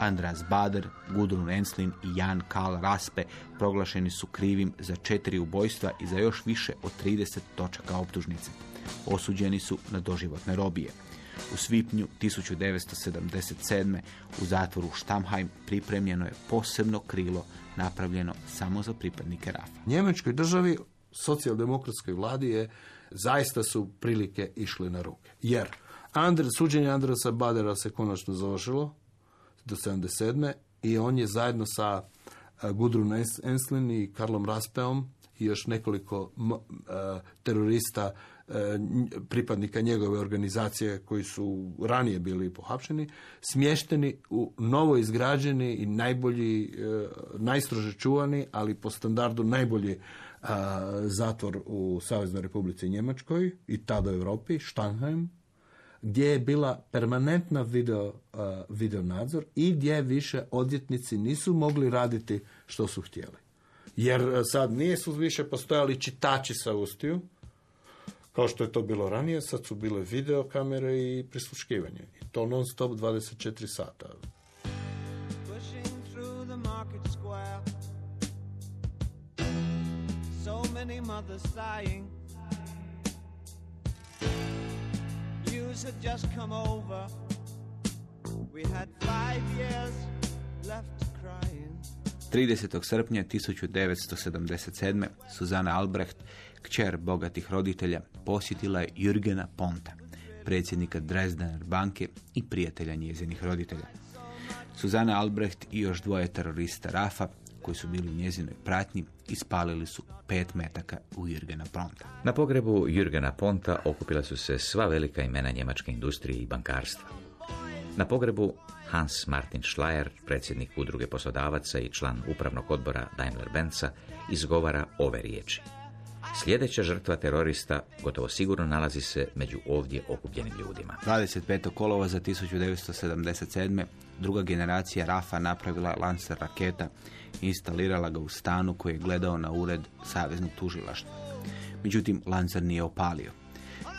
Andras Bader, Gudrun Enslin i Jan Karl Raspe proglašeni su krivim za četiri ubojstva i za još više od 30 točaka optužnice. Osuđeni su na doživotne robije. U svipnju 1977. u zatvoru Stamheim pripremljeno je posebno krilo napravljeno samo za pripadnike RAFA. Njemačkoj državi, socijaldemokratskoj vladi je zaista su prilike išle na ruke. Jer Andres, suđenje Andresa Badera se konačno završilo, do 77. i on je zajedno sa e, Gudrun Enslin i Karlom Raspeom i još nekoliko e, terorista pripadnika njegove organizacije koji su ranije bili pohapšeni, smješteni u novo izgrađeni i najbolji, najstrože čuvani, ali po standardu najbolji zatvor u Saveznoj Republici Njemačkoj i tada u Europi, Stanheim, gdje je bila permanentna video, video nadzor i gdje više odvjetnici nisu mogli raditi što su htjeli. Jer sad nije su više postojali čitači sa ustiju, kao što je to bilo ranije, sad su bile video kamere i prisluškivanje. I to non stop 24 sata. So many mothers sighing News had just come over We had five years left crying 30. srpnja 1977. Suzana Albrecht, kćer bogatih roditelja, posjetila je Jurgena Ponta, predsjednika Dresdener banke i prijatelja njezinih roditelja. Suzana Albrecht i još dvoje terorista Rafa koji su bili njezinoj pratnji ispalili su pet metaka u Jurgena Ponta. Na pogrebu Jurgena Ponta okupila su se sva velika imena njemačke industrije i bankarstva. Na pogrebu Hans Martin Schleier, predsjednik udruge poslodavaca i član upravnog odbora Daimler Benza, izgovara ove riječi. Sljedeća žrtva terorista gotovo sigurno nalazi se među ovdje okupljenim ljudima. 25. kolova za 1977. druga generacija RAFA napravila Lancer raketa i instalirala ga u stanu koji je gledao na ured Saveznog tužilaštva. Međutim, Lancer nije opalio.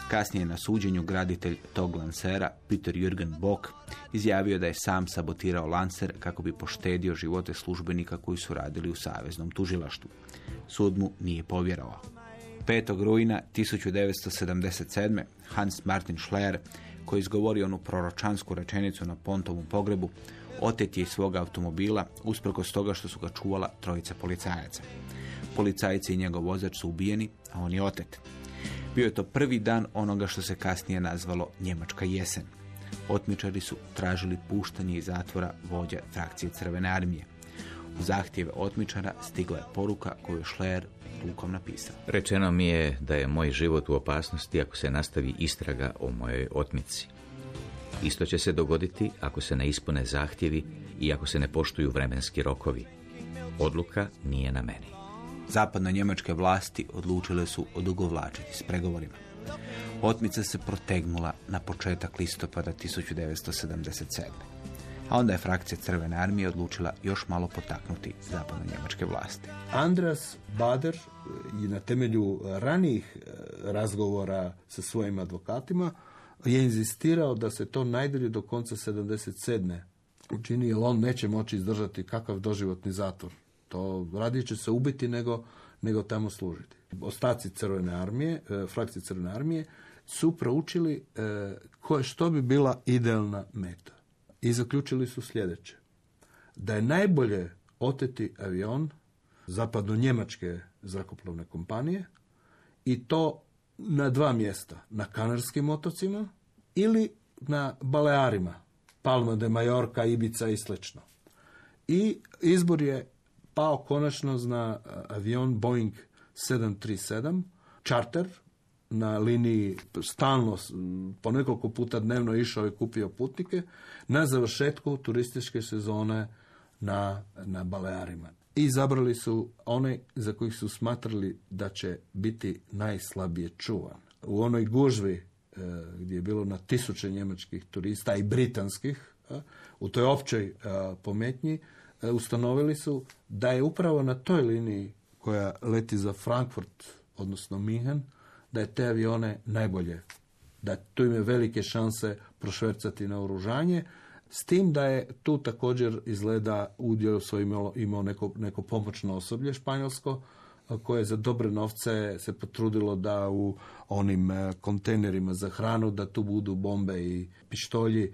Kasnije na suđenju graditelj tog lansera, Peter Jürgen Bock, izjavio da je sam sabotirao lancer kako bi poštedio živote službenika koji su radili u Saveznom tužilaštvu. Sud mu nije povjerovao. 5. rujna 1977. Hans Martin Schleer, koji izgovori onu proročansku rečenicu na Pontovom pogrebu, otet je iz svoga automobila usprkos toga što su ga čuvala trojica policajaca. Policajci i njegov vozač su ubijeni, a on je otet. Bio je to prvi dan onoga što se kasnije nazvalo Njemačka jesen. Otmičari su tražili puštanje iz zatvora vođa frakcije Crvene armije. U zahtjeve otmičara stigla je poruka koju je rukom napisao. Rečeno mi je da je moj život u opasnosti ako se nastavi istraga o mojoj otmici. Isto će se dogoditi ako se ne ispune zahtjevi i ako se ne poštuju vremenski rokovi. Odluka nije na meni. Zapadno njemačke vlasti odlučile su odugovlačiti s pregovorima. Otmica se protegnula na početak listopada 1977. A onda je frakcija Crvene armije odlučila još malo potaknuti zapadno njemačke vlasti. Andras Bader je na temelju ranijih e, razgovora sa svojim advokatima je inzistirao da se to najdalje do konca 77. učini, jer on neće moći izdržati kakav doživotni zatvor. To radije će se ubiti nego, nego tamo služiti. Ostaci Crvene armije, e, frakcije Crvene armije, su proučili e, koje, što bi bila idealna meta. I zaključili su sljedeće. Da je najbolje oteti avion zapadno-njemačke zrakoplovne kompanije i to na dva mjesta, na Kanarskim otocima ili na Balearima, Palma de Majorka, Ibica i slično. I izbor je pao konačno na avion Boeing 737, charter, na liniji stalno, po nekoliko puta dnevno išao i kupio putnike, na završetku turističke sezone na, na Balearima i izabrali su one za kojih su smatrali da će biti najslabije čuvan. U onoj gužvi e, gdje je bilo na tisuće njemačkih turista i britanskih, e, u toj općoj e, pometnji, ustanovili su da je upravo na toj liniji koja leti za Frankfurt, odnosno Minhen, da je te avione najbolje, da tu ime velike šanse prošvercati na oružanje, s tim da je tu također izgleda udjel svoj imao, imao neko, neko pomoćno osoblje španjolsko koje za dobre novce se potrudilo da u onim e, kontejnerima za hranu da tu budu bombe i pištolji e,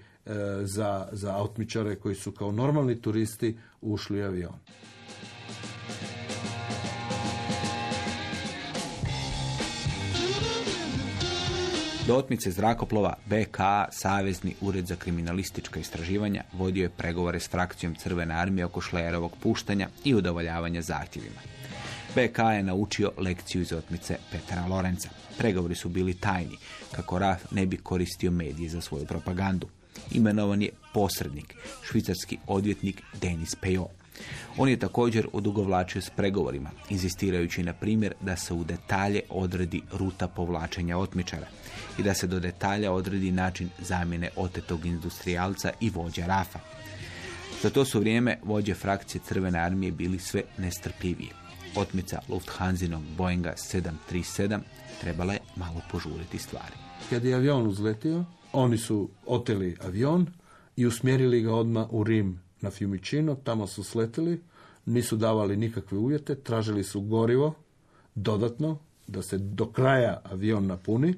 za, za autmičare koji su kao normalni turisti ušli u avion. Do otmice zrakoplova BK, Savezni ured za kriminalistička istraživanja, vodio je pregovore s frakcijom Crvene armije oko Šlejerovog puštanja i udovoljavanja zahtjevima. BK je naučio lekciju iz otmice Petra Lorenca. Pregovori su bili tajni, kako RAF ne bi koristio medije za svoju propagandu. Imenovan je posrednik, švicarski odvjetnik Denis Pejo. On je također odugovlačio s pregovorima, inzistirajući na primjer da se u detalje odredi ruta povlačenja otmičara i da se do detalja odredi način zamjene otetog industrijalca i vođa Rafa. Za to su vrijeme vođe frakcije Crvene armije bili sve nestrpljiviji. Otmica Lufthansinog Boeinga 737 trebala je malo požuriti stvari. Kad je avion uzletio, oni su oteli avion i usmjerili ga odmah u Rim na Fiumicino, tamo su sletili, nisu davali nikakve uvjete, tražili su gorivo dodatno da se do kraja avion napuni,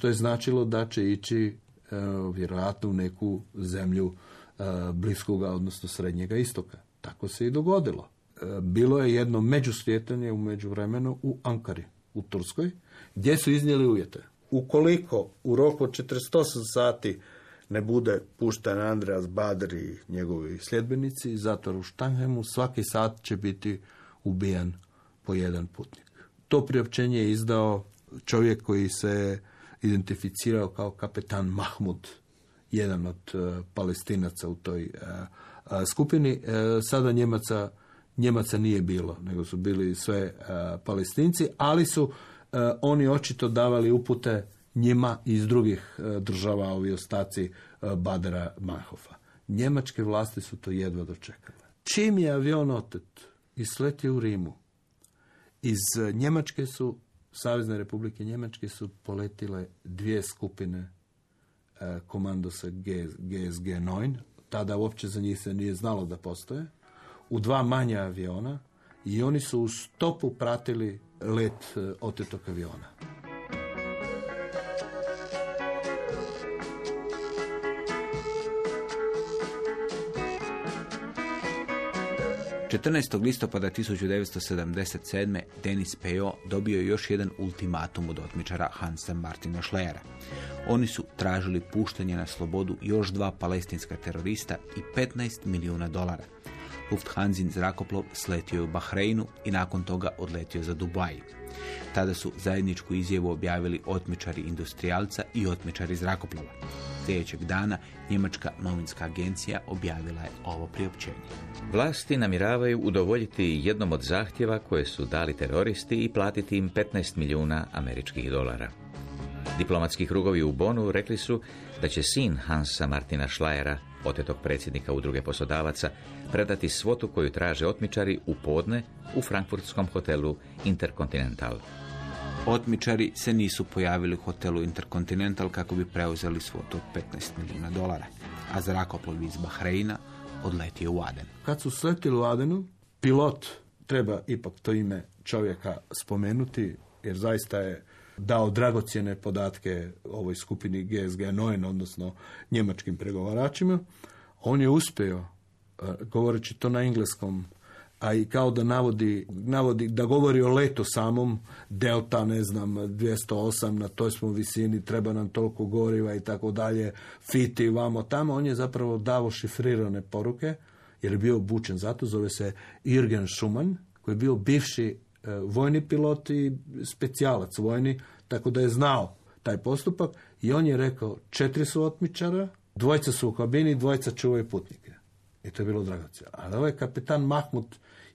to je značilo da će ići e, vjerojatno u neku zemlju e, bliskoga, odnosno srednjega istoka. Tako se i dogodilo. E, bilo je jedno međusvjetanje u međuvremenu u Ankari, u Turskoj, gdje su iznijeli uvjete. Ukoliko u roku od 48 sati ne bude pušten Andreas Bader i njegovi sljedbenici, zatvor u Štanghemu, svaki sat će biti ubijan po jedan putnik. To priopćenje je izdao čovjek koji se identificirao kao kapetan Mahmud, jedan od uh, palestinaca u toj uh, skupini. sada Njemaca, Njemaca nije bilo, nego su bili sve palestinci, ali su oni očito davali upute njima iz drugih država, ovi ostaci Badera Manhofa. Njemačke vlasti su to jedva dočekale. Čim je avion otet i sletio u Rimu, iz Njemačke su Savezne republike Njemačke su poletile dvije skupine e, komandosa GSG 9. Tada uopće za njih se nije znalo da postoje. U dva manja aviona i oni su u stopu pratili let e, otetog aviona. 14. listopada 1977. Denis Pejo dobio je još jedan ultimatum od otmičara Hansa Martina Schleera. Oni su tražili puštanje na slobodu još dva palestinska terorista i 15 milijuna dolara. Lufthansin zrakoplov sletio u Bahreinu i nakon toga odletio za Dubaj. Tada su zajedničku izjavu objavili otmičari industrijalca i otmičari zrakoplova. Sljedećeg dana Njemačka novinska agencija objavila je ovo priopćenje. Vlasti namiravaju udovoljiti jednom od zahtjeva koje su dali teroristi i platiti im 15 milijuna američkih dolara. Diplomatski krugovi u Bonu rekli su da će sin Hansa Martina Schleiera, otetog predsjednika udruge poslodavaca, predati svotu koju traže otmičari u podne u frankfurtskom hotelu Intercontinental. Otmičari se nisu pojavili u hotelu Intercontinental kako bi preuzeli svotu od 15 milijuna dolara, a zrakoplov iz Bahreina odletio u Aden. Kad su sletili u Adenu, pilot, treba ipak to ime čovjeka spomenuti, jer zaista je dao dragocjene podatke ovoj skupini GSG Noen, odnosno njemačkim pregovaračima. On je uspio, e, govoreći to na engleskom, a i kao da navodi, navodi, da govori o letu samom, delta, ne znam, 208, na toj smo visini, treba nam toliko goriva i tako dalje, fiti, vamo tamo, on je zapravo davo šifrirane poruke, jer je bio obučen zato, zove se Jürgen Schumann, koji je bio bivši vojni pilot i specijalac vojni, tako da je znao taj postupak i on je rekao četiri su otmičara, dvojca su u kabini, dvojca čuvaju putnike. I to je bilo dragocjeno. Ali ovaj kapitan Mahmud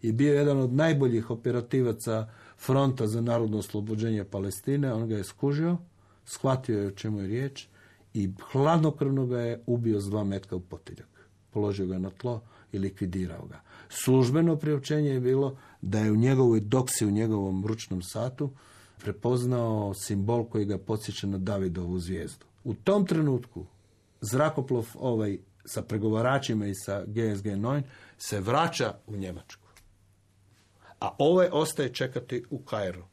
je bio jedan od najboljih operativaca fronta za narodno oslobođenje Palestine. On ga je skužio, shvatio je o čemu je riječ i hladnokrvno ga je ubio s dva metka u potiljak. Položio ga na tlo i likvidirao ga. Službeno priopćenje je bilo da je u njegovoj doksi, u njegovom ručnom satu, prepoznao simbol koji ga podsjeća na Davidovu zvijezdu. U tom trenutku zrakoplov ovaj sa pregovaračima i sa GSG 9 se vraća u Njemačku. A ovaj ostaje čekati u Kairu.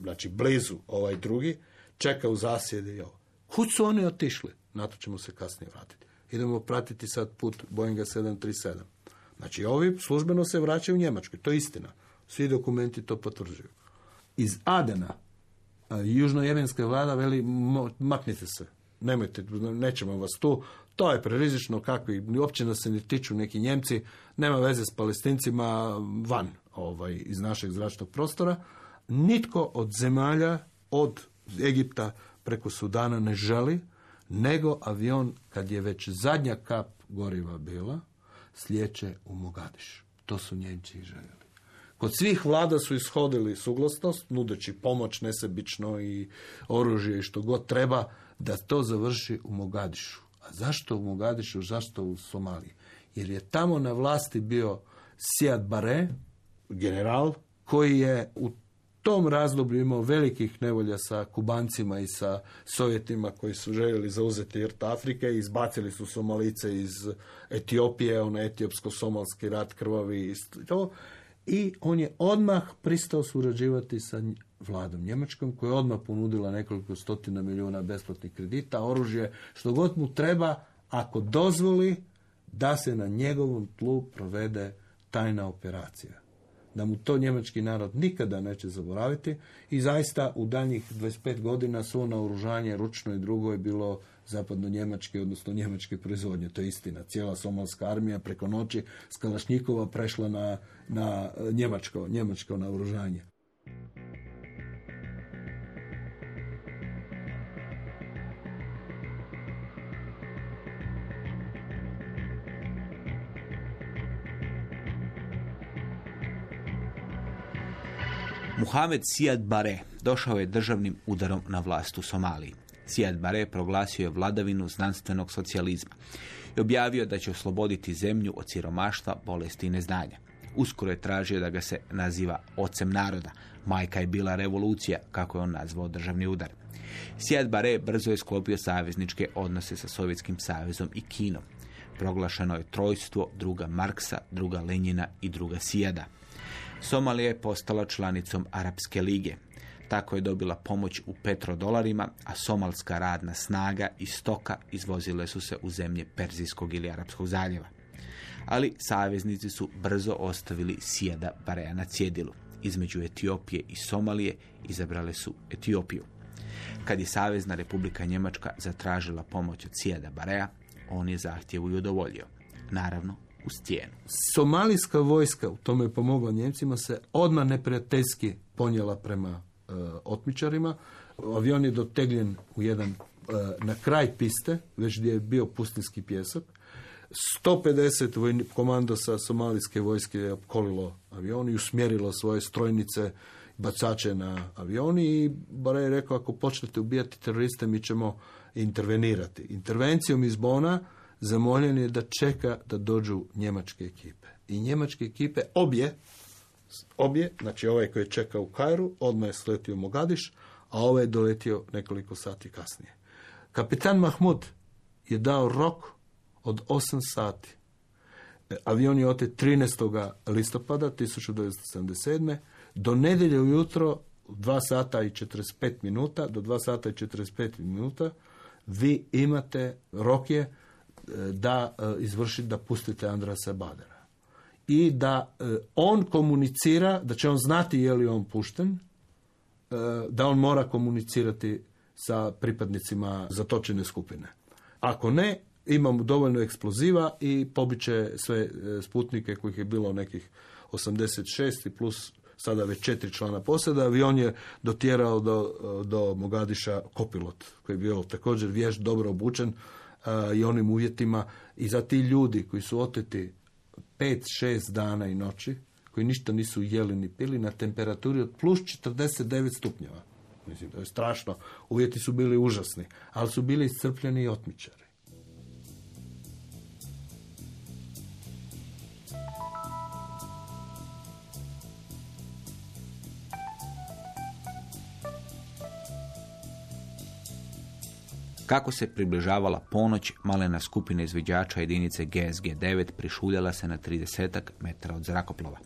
Znači blizu ovaj drugi, čeka u zasjedi i ovo. Kud su oni otišli? Na to ćemo se kasnije vratiti. Idemo pratiti sad put Boeinga 737. Znači ovi službeno se vraćaju u Njemačku. To je istina. Svi dokumenti to potvrđuju. Iz Adena A Južnojemenska vlada veli, maknite se, nemojte, nećemo vas tu, to je prerizično, kakvi, uopće nas se ne tiču neki Njemci, nema veze s palestincima, van ovaj, iz našeg zračnog prostora. Nitko od zemalja, od Egipta preko Sudana ne želi, nego avion, kad je već zadnja kap goriva bila, slijeće u Mogadiš. To su Njemci željeli. Kod svih vlada su ishodili suglasnost, nudeći pomoć nesebično i oružje i što god treba, da to završi u Mogadišu. A zašto u Mogadišu, zašto u Somaliji? Jer je tamo na vlasti bio Siad Bare, general, koji je u tom razdoblju imao velikih nevolja sa Kubancima i sa Sovjetima koji su željeli zauzeti rt Afrike i izbacili su Somalice iz Etiopije, onaj etiopsko-somalski rat krvavi i to. I on je odmah pristao surađivati sa vladom Njemačkom koja je odmah ponudila nekoliko stotina milijuna besplatnih kredita, oružje, što god mu treba ako dozvoli da se na njegovom tlu provede tajna operacija da mu to njemački narod nikada neće zaboraviti i zaista u daljnjih 25 godina svo naoružanje ručno i drugo je bilo zapadno njemačke, odnosno njemačke proizvodnje. To je istina. Cijela somalska armija preko noći s Kalašnjikova prešla na, na e, njemačko, njemačko naoružanje. Muhamed Siad Bare došao je državnim udarom na vlast u Somaliji. Siad Bare proglasio je vladavinu znanstvenog socijalizma i objavio da će osloboditi zemlju od siromaštva, bolesti i neznanja. Uskoro je tražio da ga se naziva ocem naroda. Majka je bila revolucija, kako je on nazvao državni udar. Siad Bare brzo je sklopio savezničke odnose sa Sovjetskim savezom i Kinom. Proglašeno je trojstvo druga Marksa, druga Lenjina i druga Sijada. Somalija je postala članicom Arapske lige. Tako je dobila pomoć u petrodolarima, a somalska radna snaga i stoka izvozile su se u zemlje Perzijskog ili Arapskog zaljeva. Ali saveznici su brzo ostavili Sijeda Barea na cjedilu. Između Etiopije i Somalije izabrale su Etiopiju. Kad je Savezna Republika Njemačka zatražila pomoć od Sijeda Barea, on je zahtjevu i udovoljio. Naravno, uz cijenu. Somalijska vojska, u tome je pomogla Njemcima, se odmah neprijateljski ponijela prema e, otmičarima. Avion je dotegljen u jedan e, na kraj piste, već gdje je bio pustinski pjesak. 150 vojni, komandosa somalijske vojske je opkolilo avion i usmjerilo svoje strojnice bacače na avioni i Bara je rekao ako počnete ubijati teroriste mi ćemo intervenirati. Intervencijom iz Bona zamoljen je da čeka da dođu njemačke ekipe. I njemačke ekipe, obje, obje, znači ovaj koji je čekao u Kairu, odmah je sletio u Mogadiš, a ovaj je doletio nekoliko sati kasnije. Kapitan Mahmud je dao rok od 8 sati. E, Avion je otet 13. listopada 1977. Do nedjelje ujutro u 2 sata i 45 minuta, do 2 sata i 45 minuta, vi imate rok je da e, izvršite, da pustite Andrasa Badera. I da e, on komunicira, da će on znati je li on pušten, e, da on mora komunicirati sa pripadnicima zatočene skupine. Ako ne, imamo dovoljno eksploziva i pobiće sve sputnike kojih je bilo nekih 86 i plus sada već četiri člana posada. Avion je dotjerao do, do Mogadiša kopilot, koji je bio također vješ, dobro obučen i onim uvjetima. I za ti ljudi koji su oteti 5-6 dana i noći, koji ništa nisu jeli ni pili, na temperaturi od plus 49 stupnjeva. Mislim, to je strašno. Uvjeti su bili užasni, ali su bili iscrpljeni i otmičari. Kako se približavala ponoć, malena skupina izviđača jedinice GSG-9 prišuljala se na 30 metara od zrakoplova.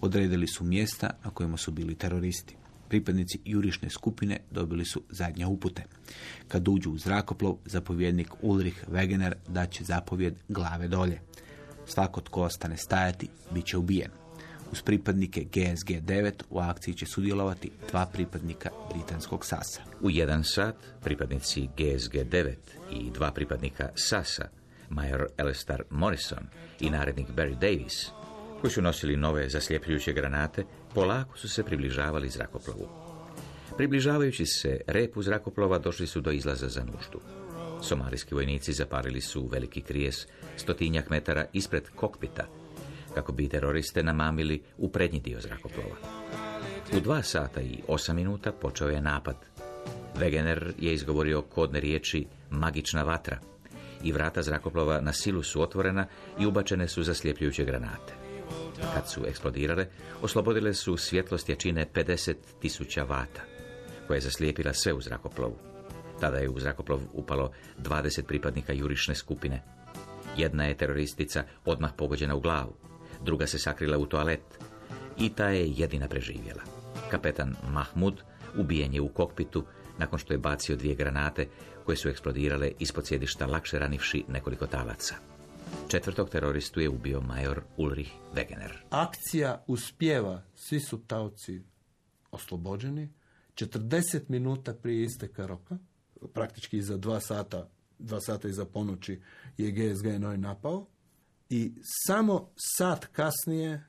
Odredili su mjesta na kojima su bili teroristi. Pripadnici jurišne skupine dobili su zadnje upute. Kad uđu u zrakoplov, zapovjednik Ulrich Wegener daće zapovjed glave dolje. Svako tko ostane stajati, bit će ubijen. Uz pripadnike GSG-9 u akciji će sudjelovati dva pripadnika britanskog SAS-a. U jedan sat pripadnici GSG-9 i dva pripadnika SAS-a, major Alistair Morrison i narednik Barry Davis, koji su nosili nove zasljepljujuće granate, polako su se približavali zrakoplovu. Približavajući se repu zrakoplova došli su do izlaza za nuždu. Somalijski vojnici zapalili su veliki krijes stotinjak metara ispred kokpita, kako bi teroriste namamili u prednji dio zrakoplova. U dva sata i osam minuta počeo je napad. Wegener je izgovorio kodne riječi magična vatra i vrata zrakoplova na silu su otvorena i ubačene su zasljepljujuće granate. Kad su eksplodirale, oslobodile su svjetlost jačine 50 tisuća vata, koja je zaslijepila sve u zrakoplovu. Tada je u zrakoplov upalo 20 pripadnika jurišne skupine. Jedna je teroristica odmah pogođena u glavu, druga se sakrila u toalet i ta je jedina preživjela. Kapetan Mahmud ubijen je u kokpitu nakon što je bacio dvije granate koje su eksplodirale ispod sjedišta lakše ranivši nekoliko talaca. Četvrtog teroristu je ubio major Ulrich Wegener. Akcija uspjeva, svi su taoci oslobođeni. 40 minuta prije isteka roka, praktički za dva sata, dva sata iza ponoći je GSG Noj napao. I samo sat kasnije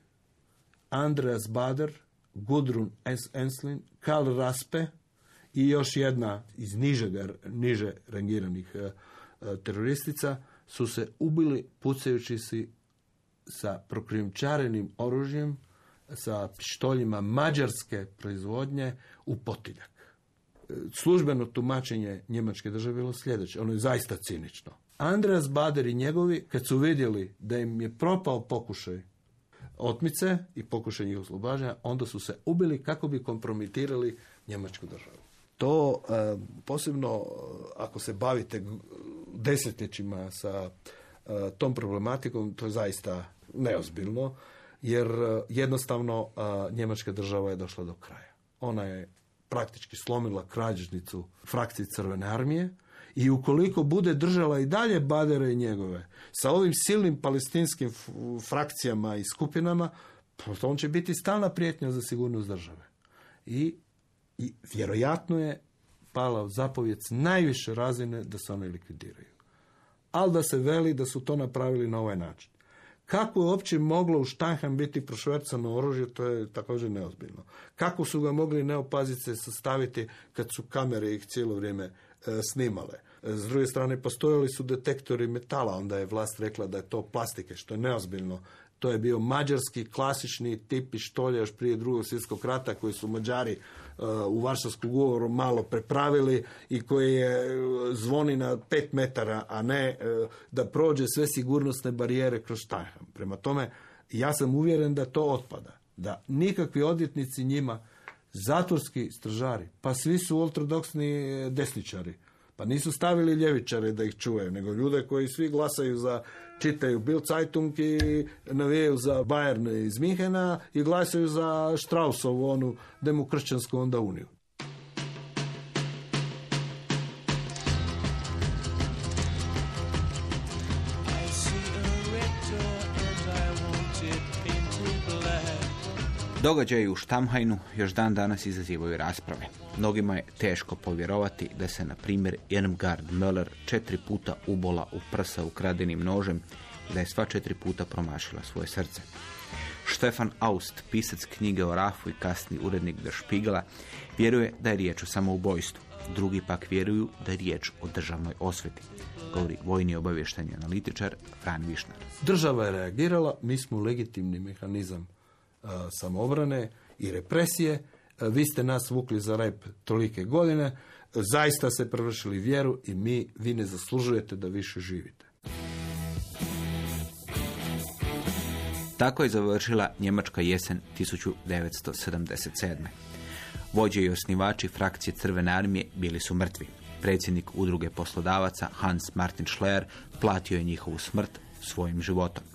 Andreas Bader, Gudrun Enslin, Karl Raspe i još jedna iz niže, niže rangiranih e, e, teroristica su se ubili pucajući si sa prokrijumčarenim oružjem, sa pištoljima mađarske proizvodnje u potiljak. E, službeno tumačenje njemačke države bilo sljedeće. Ono je zaista cinično. Andreas Bader i njegovi, kad su vidjeli da im je propao pokušaj otmice i pokušaj njih oslobađanja, onda su se ubili kako bi kompromitirali njemačku državu. To e, posebno e, ako se bavite desetljećima sa e, tom problematikom, to je zaista neozbiljno, jer jednostavno njemačka država je došla do kraja. Ona je praktički slomila krađešnicu frakcije Crvene armije, i ukoliko bude držala i dalje Badere i njegove sa ovim silnim palestinskim frakcijama i skupinama, pa on će biti stalna prijetnja za sigurnost države. I, i vjerojatno je pala zapovjed najviše razine da se one likvidiraju. Ali da se veli da su to napravili na ovaj način. Kako je uopće moglo u Štanham biti prošvercano oružje, to je također neozbiljno. Kako su ga mogli neopazice sastaviti kad su kamere ih cijelo vrijeme snimale. E, s druge strane, postojali su detektori metala, onda je vlast rekla da je to plastike, što je neozbiljno. To je bio mađarski klasični tip pištolja još prije drugog svjetskog rata koji su Mađari e, u Varšavskom ugovoru malo prepravili i koji je zvoni na pet metara, a ne da prođe sve sigurnosne barijere kroz Štajham. Prema tome, ja sam uvjeren da to otpada. Da nikakvi odvjetnici njima zatvorski stražari, pa svi su ortodoksni desničari. Pa nisu stavili ljevičare da ih čuje, nego ljude koji svi glasaju za, čitaju Bill Zeitung i navijaju za Bayern iz Minhena i glasaju za Straussovu, onu demokršćansku onda uniju. Događaji u Štamhajnu još dan danas izazivaju rasprave. Mnogima je teško povjerovati da se, na primjer, Irmgard Möller četiri puta ubola u prsa ukradenim nožem i da je sva četiri puta promašila svoje srce. Štefan Aust, pisac knjige o Rafu i kasni urednik Der Spiegela, vjeruje da je riječ o samoubojstvu. Drugi pak vjeruju da je riječ o državnoj osveti, govori vojni obavješteni analitičar Fran Višnar. Država je reagirala, mi smo legitimni mehanizam samobrane i represije. Vi ste nas vukli za rep tolike godine, zaista se prevršili vjeru i mi, vi ne zaslužujete da više živite. Tako je završila Njemačka jesen 1977. Vođe i osnivači frakcije Crvene armije bili su mrtvi. Predsjednik udruge poslodavaca Hans Martin Schleer platio je njihovu smrt svojim životom.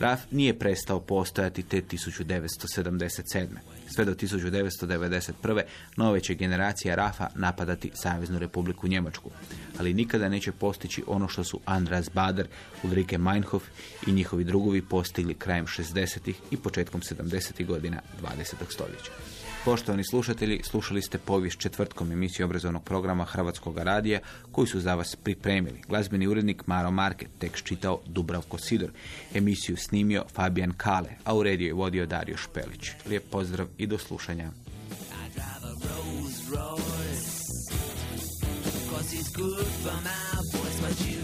RAF nije prestao postojati te 1977. Sve do 1991. nove će generacija Rafa napadati Saveznu republiku Njemačku, ali nikada neće postići ono što su Andras Bader, Ulrike Meinhof i njihovi drugovi postigli krajem 60. i početkom 70. godina 20. stoljeća. Poštovani slušatelji, slušali ste povijest četvrtkom emisiju obrazovnog programa Hrvatskog radija koji su za vas pripremili. Glazbeni urednik Maro Market, tekst čitao Dubravko Sidor, emisiju snimio Fabijan Kale, a u rediju je vodio Dario Špelić. Lijep pozdrav i do slušanja. good for my voice, but you